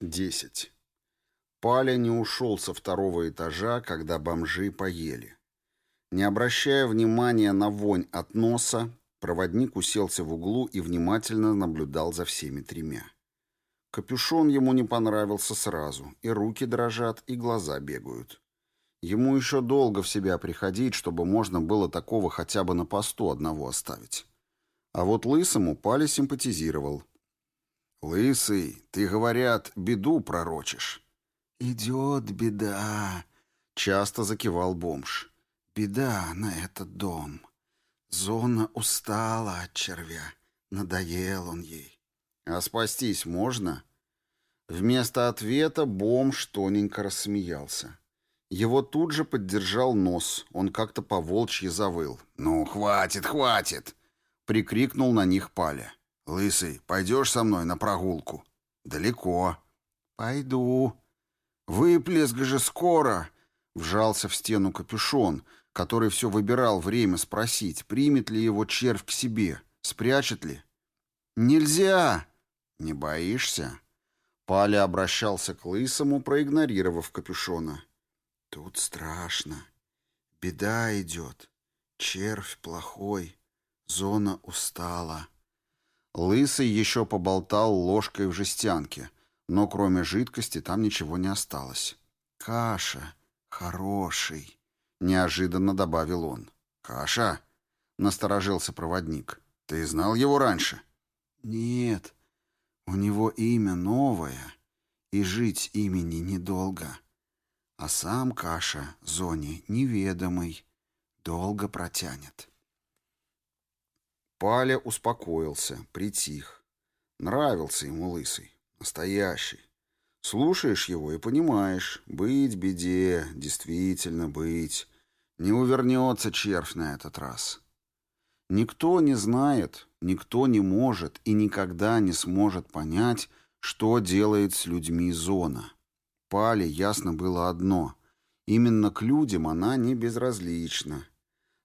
10. Паля не ушел со второго этажа, когда бомжи поели. Не обращая внимания на вонь от носа, проводник уселся в углу и внимательно наблюдал за всеми тремя. Капюшон ему не понравился сразу, и руки дрожат, и глаза бегают. Ему еще долго в себя приходить, чтобы можно было такого хотя бы на посту одного оставить. А вот Лысому Паля симпатизировал. «Лысый, ты, говорят, беду пророчишь». «Идет беда», — часто закивал бомж. «Беда на этот дом. Зона устала от червя. Надоел он ей». «А спастись можно?» Вместо ответа бомж тоненько рассмеялся. Его тут же поддержал нос, он как-то по-волчьи завыл. «Ну, хватит, хватит!» — прикрикнул на них Паля. «Лысый, пойдешь со мной на прогулку?» «Далеко». «Пойду». «Выплеск же скоро!» Вжался в стену капюшон, который все выбирал время спросить, примет ли его червь к себе, спрячет ли. «Нельзя!» «Не боишься?» Паля обращался к Лысому, проигнорировав капюшона. «Тут страшно. Беда идет. Червь плохой. Зона устала». Лысый еще поболтал ложкой в жестянке, но кроме жидкости там ничего не осталось. «Каша хороший», — неожиданно добавил он. «Каша?» — насторожился проводник. «Ты знал его раньше?» «Нет, у него имя новое, и жить имени недолго. А сам Каша Зоне неведомый, долго протянет». Паля успокоился, притих. Нравился ему лысый, настоящий. Слушаешь его и понимаешь, быть беде, действительно быть. Не увернется червь на этот раз. Никто не знает, никто не может и никогда не сможет понять, что делает с людьми зона. Пале ясно было одно. Именно к людям она не безразлична.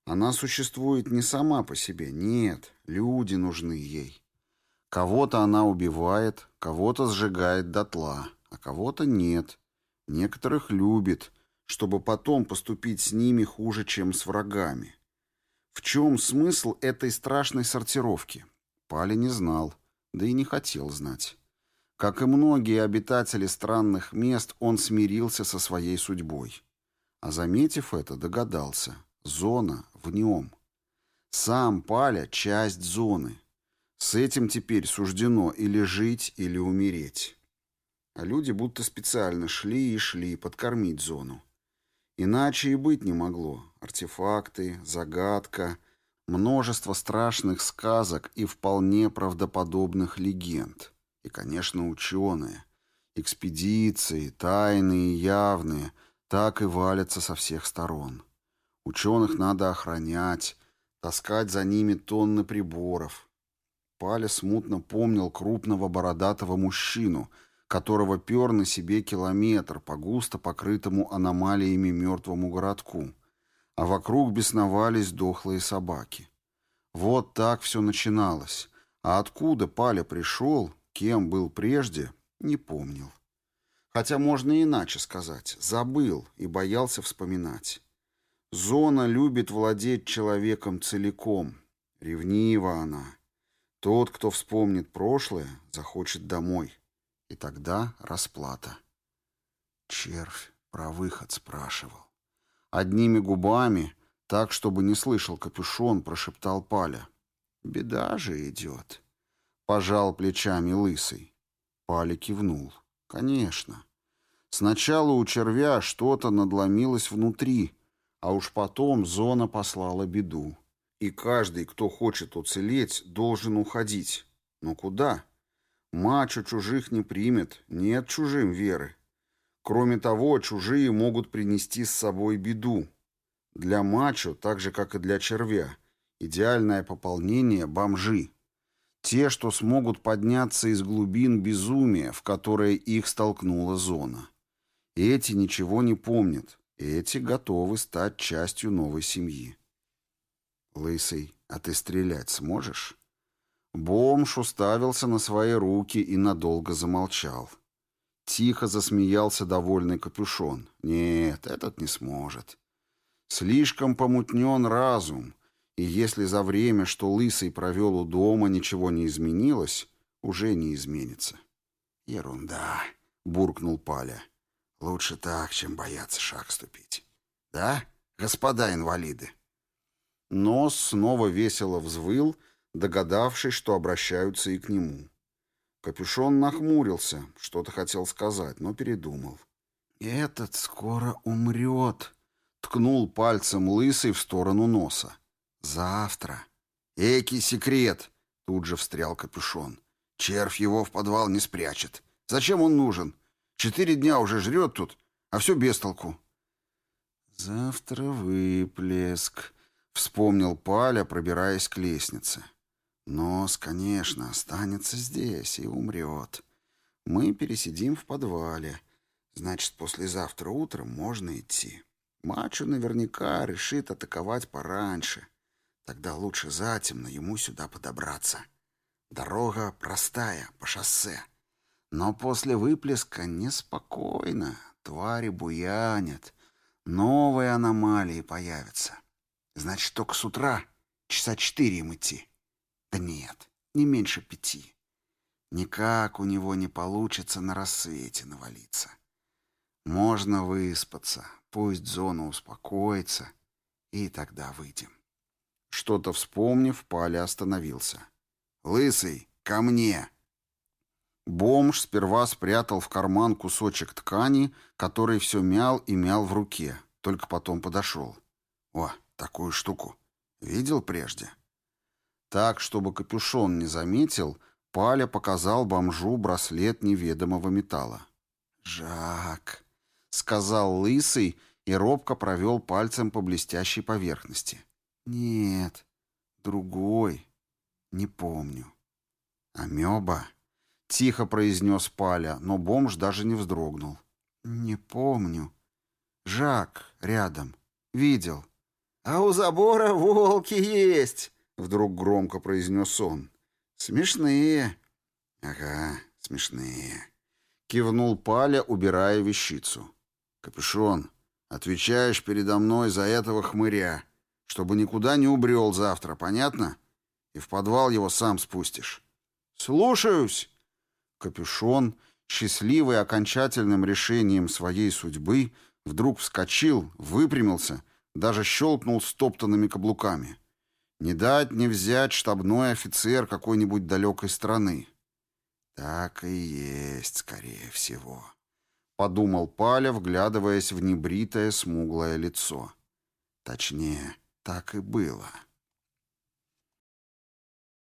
Она существует не сама по себе, нет, люди нужны ей. Кого-то она убивает, кого-то сжигает дотла, а кого-то нет. Некоторых любит, чтобы потом поступить с ними хуже, чем с врагами. В чем смысл этой страшной сортировки? Пали не знал, да и не хотел знать. Как и многие обитатели странных мест, он смирился со своей судьбой. А заметив это, догадался. Зона в нем. Сам Паля — часть зоны. С этим теперь суждено или жить, или умереть. А люди будто специально шли и шли подкормить зону. Иначе и быть не могло. Артефакты, загадка, множество страшных сказок и вполне правдоподобных легенд. И, конечно, ученые. Экспедиции, тайные и явные, так и валятся со всех сторон. Ученых надо охранять, таскать за ними тонны приборов. Паля смутно помнил крупного бородатого мужчину, которого пер на себе километр по густо покрытому аномалиями мертвому городку, а вокруг бесновались дохлые собаки. Вот так все начиналось, а откуда Паля пришел, кем был прежде, не помнил. Хотя можно иначе сказать, забыл и боялся вспоминать. Зона любит владеть человеком целиком. Ревнива она. Тот, кто вспомнит прошлое, захочет домой. И тогда расплата. Червь про выход спрашивал. Одними губами, так, чтобы не слышал капюшон, прошептал Паля. «Беда же идет». Пожал плечами лысый. Паля кивнул. «Конечно. Сначала у червя что-то надломилось внутри, а уж потом зона послала беду. И каждый, кто хочет уцелеть, должен уходить. Но куда? Мачо чужих не примет, нет чужим веры. Кроме того, чужие могут принести с собой беду. Для мачо, так же как и для червя, идеальное пополнение – бомжи. Те, что смогут подняться из глубин безумия, в которое их столкнула зона. Эти ничего не помнят, эти готовы стать частью новой семьи. Лысый, а ты стрелять сможешь? Бомж уставился на свои руки и надолго замолчал. Тихо засмеялся довольный капюшон. Нет, этот не сможет. Слишком помутнен разум, и если за время, что Лысый провел у дома, ничего не изменилось, уже не изменится. «Ерунда», — буркнул Паля. «Лучше так, чем бояться шаг ступить. Да, господа инвалиды?» Нос снова весело взвыл, догадавшись, что обращаются и к нему. Капюшон нахмурился, что-то хотел сказать, но передумал. «Этот скоро умрет», — ткнул пальцем лысый в сторону носа. «Завтра». «Экий секрет!» — тут же встрял капюшон. «Червь его в подвал не спрячет. Зачем он нужен? Четыре дня уже жрет тут, а все без толку». «Завтра выплеск», — вспомнил Паля, пробираясь к лестнице. Нос, конечно, останется здесь и умрет. Мы пересидим в подвале. Значит, послезавтра утром можно идти. Мачо наверняка решит атаковать пораньше. Тогда лучше затемно ему сюда подобраться. Дорога простая, по шоссе. Но после выплеска неспокойно. Твари буянят. Новые аномалии появятся. Значит, только с утра часа четыре им идти. Да нет, не меньше пяти. Никак у него не получится на рассвете навалиться. Можно выспаться, пусть зона успокоится, и тогда выйдем. Что-то вспомнив, Паля остановился. «Лысый, ко мне!» Бомж сперва спрятал в карман кусочек ткани, который все мял и мял в руке, только потом подошел. «О, такую штуку. Видел прежде?» Так, чтобы капюшон не заметил, Паля показал бомжу браслет неведомого металла. «Жак», — сказал лысый и робко провел пальцем по блестящей поверхности. «Нет, другой. Не помню». «Амеба?» — тихо произнес Паля, но бомж даже не вздрогнул. «Не помню. Жак рядом. Видел». «А у забора волки есть!» Вдруг громко произнес он. «Смешные». «Ага, смешные». Кивнул Паля, убирая вещицу. «Капюшон, отвечаешь передо мной за этого хмыря, чтобы никуда не убрел завтра, понятно? И в подвал его сам спустишь». «Слушаюсь!» Капюшон, счастливый окончательным решением своей судьбы, вдруг вскочил, выпрямился, даже щелкнул стоптанными каблуками. Не дать не взять штабной офицер какой-нибудь далекой страны. Так и есть, скорее всего. Подумал Паля, вглядываясь в небритое смуглое лицо. Точнее, так и было.